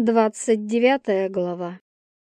Двадцать девятая глава.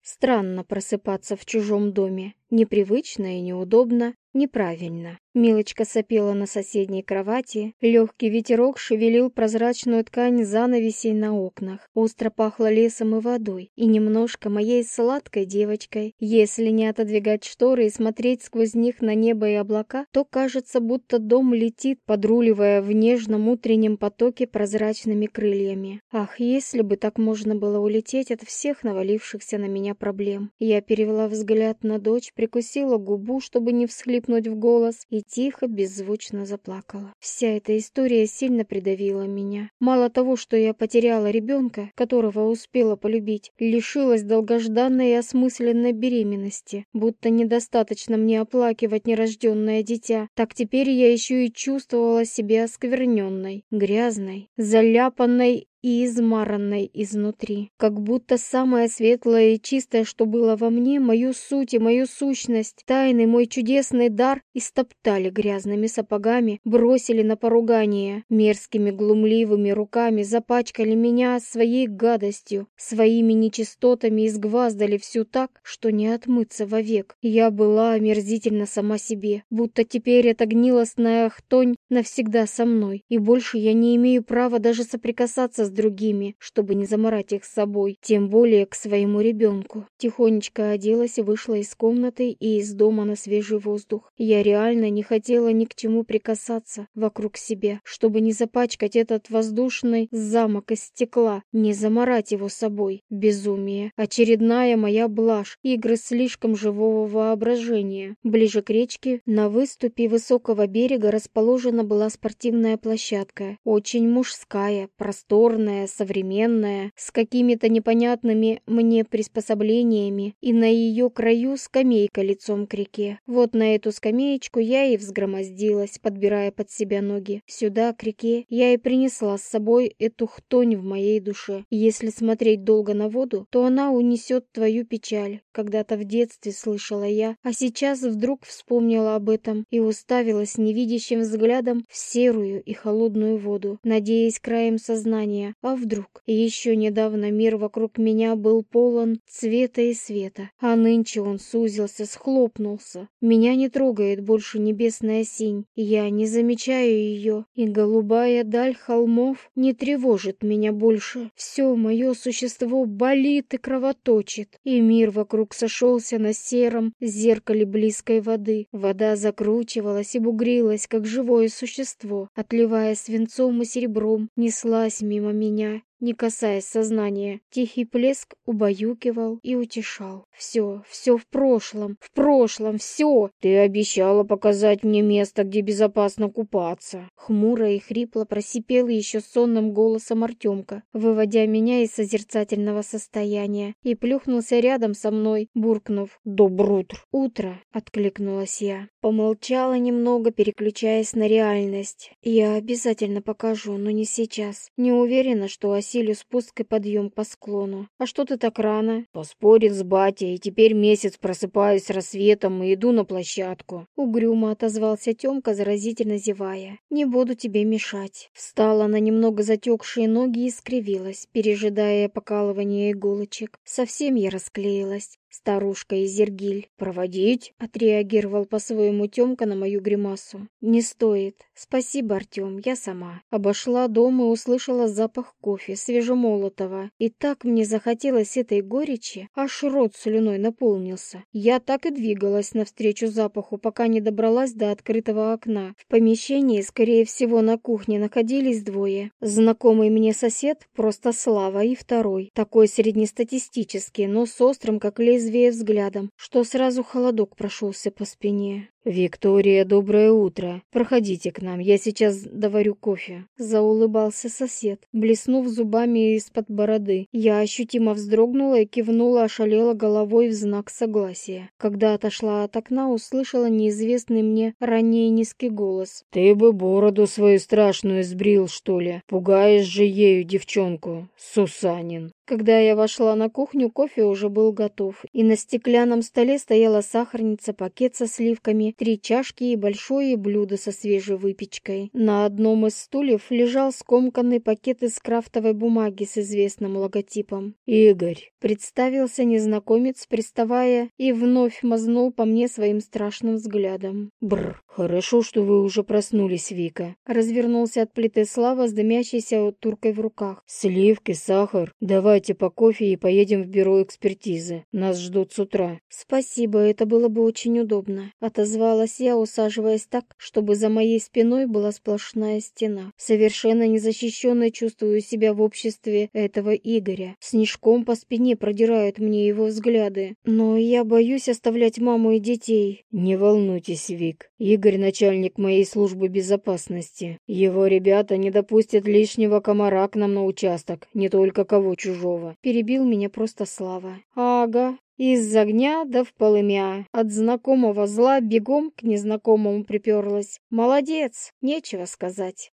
Странно просыпаться в чужом доме. Непривычно и неудобно, неправильно. Милочка сопела на соседней кровати, легкий ветерок шевелил прозрачную ткань занавесей на окнах, остро пахло лесом и водой, и немножко моей сладкой девочкой. Если не отодвигать шторы и смотреть сквозь них на небо и облака, то кажется, будто дом летит, подруливая в нежном утреннем потоке прозрачными крыльями. Ах, если бы так можно было улететь от всех навалившихся на меня проблем. Я перевела взгляд на дочь, прикусила губу, чтобы не всхлипнуть в голос, и тихо, беззвучно заплакала. Вся эта история сильно придавила меня. Мало того, что я потеряла ребенка, которого успела полюбить, лишилась долгожданной и осмысленной беременности, будто недостаточно мне оплакивать нерожденное дитя, так теперь я еще и чувствовала себя оскверненной, грязной, заляпанной и измаранной изнутри. Как будто самое светлое и чистое, что было во мне, мою суть и мою сущность, тайный мой чудесный дар, истоптали грязными сапогами, бросили на поругание, мерзкими глумливыми руками запачкали меня своей гадостью, своими нечистотами изгваздали всю так, что не отмыться вовек. Я была омерзительно сама себе, будто теперь эта гнилостная хтонь навсегда со мной, и больше я не имею права даже соприкасаться с другими, чтобы не заморать их с собой, тем более к своему ребенку. Тихонечко оделась вышла из комнаты и из дома на свежий воздух. Я реально не хотела ни к чему прикасаться вокруг себя, чтобы не запачкать этот воздушный замок из стекла, не заморать его собой. Безумие. Очередная моя блажь. Игры слишком живого воображения. Ближе к речке, на выступе высокого берега расположена была спортивная площадка. Очень мужская, просторная, модерная, современная, с какими-то непонятными мне приспособлениями, и на ее краю скамейка лицом к реке. Вот на эту скамеечку я и взгромоздилась, подбирая под себя ноги. Сюда, к реке, я и принесла с собой эту хтонь в моей душе. Если смотреть долго на воду, то она унесет твою печаль. Когда-то в детстве слышала я, а сейчас вдруг вспомнила об этом и уставилась невидящим взглядом в серую и холодную воду, надеясь краем сознания, а вдруг? Еще недавно мир вокруг меня был полон цвета и света, а нынче он сузился, схлопнулся. Меня не трогает больше небесная синь, я не замечаю ее, и голубая даль холмов не тревожит меня больше. Все мое существо болит и кровоточит, и мир вокруг сошелся на сером зеркале близкой воды. Вода закручивалась и бугрилась, как живое существо, отливая свинцом и серебром, неслась мимо меня не касаясь сознания. Тихий плеск убаюкивал и утешал. Все, все в прошлом, в прошлом, все. Ты обещала показать мне место, где безопасно купаться. Хмуро и хрипло просипел еще сонным голосом Артемка, выводя меня из созерцательного состояния, и плюхнулся рядом со мной, буркнув «Добрутр». «Утро», — откликнулась я. Помолчала немного, переключаясь на реальность. «Я обязательно покажу, но не сейчас. Не уверена, что осилю спуск и подъем по склону. А что ты так рано? Поспорил с батей, и теперь месяц просыпаюсь рассветом и иду на площадку. Угрюмо отозвался Тёмка, заразительно зевая. Не буду тебе мешать. Встала на немного затекшие ноги и скривилась, пережидая покалывание иголочек. Совсем я расклеилась старушка Изергиль. «Проводить?» — отреагировал по-своему Тёмка на мою гримасу. «Не стоит. Спасибо, Артём, я сама». Обошла дом и услышала запах кофе, свежемолотого. И так мне захотелось этой горечи, аж рот слюной наполнился. Я так и двигалась навстречу запаху, пока не добралась до открытого окна. В помещении, скорее всего, на кухне находились двое. Знакомый мне сосед, просто Слава, и второй, такой среднестатистический, но с острым, как лезвие трезвее взглядом, что сразу холодок прошелся по спине. «Виктория, доброе утро. Проходите к нам, я сейчас доварю кофе». Заулыбался сосед, блеснув зубами из-под бороды. Я ощутимо вздрогнула и кивнула, ошалела головой в знак согласия. Когда отошла от окна, услышала неизвестный мне ранее низкий голос. «Ты бы бороду свою страшную сбрил, что ли? Пугаешь же ею девчонку, Сусанин». Когда я вошла на кухню, кофе уже был готов, и на стеклянном столе стояла сахарница, пакет со сливками три чашки и большое блюдо со свежей выпечкой. На одном из стульев лежал скомканный пакет из крафтовой бумаги с известным логотипом. «Игорь», — представился незнакомец, приставая, и вновь мазнул по мне своим страшным взглядом. «Бррр, хорошо, что вы уже проснулись, Вика». Развернулся от плиты Слава с дымящейся туркой в руках. «Сливки, сахар. Давайте по кофе и поедем в бюро экспертизы. Нас ждут с утра». «Спасибо, это было бы очень удобно», — отозвалась я, усаживаясь так, чтобы за моей спиной была сплошная стена. Совершенно незащищенно чувствую себя в обществе этого Игоря. Снежком по спине продирают мне его взгляды. Но я боюсь оставлять маму и детей. «Не волнуйтесь, Вик. Игорь — начальник моей службы безопасности. Его ребята не допустят лишнего комара к нам на участок, не только кого чужого». Перебил меня просто Слава. «Ага, из огня да в полымя. От знакомого зла бегом к незнакомому приперлась. Молодец, нечего сказать.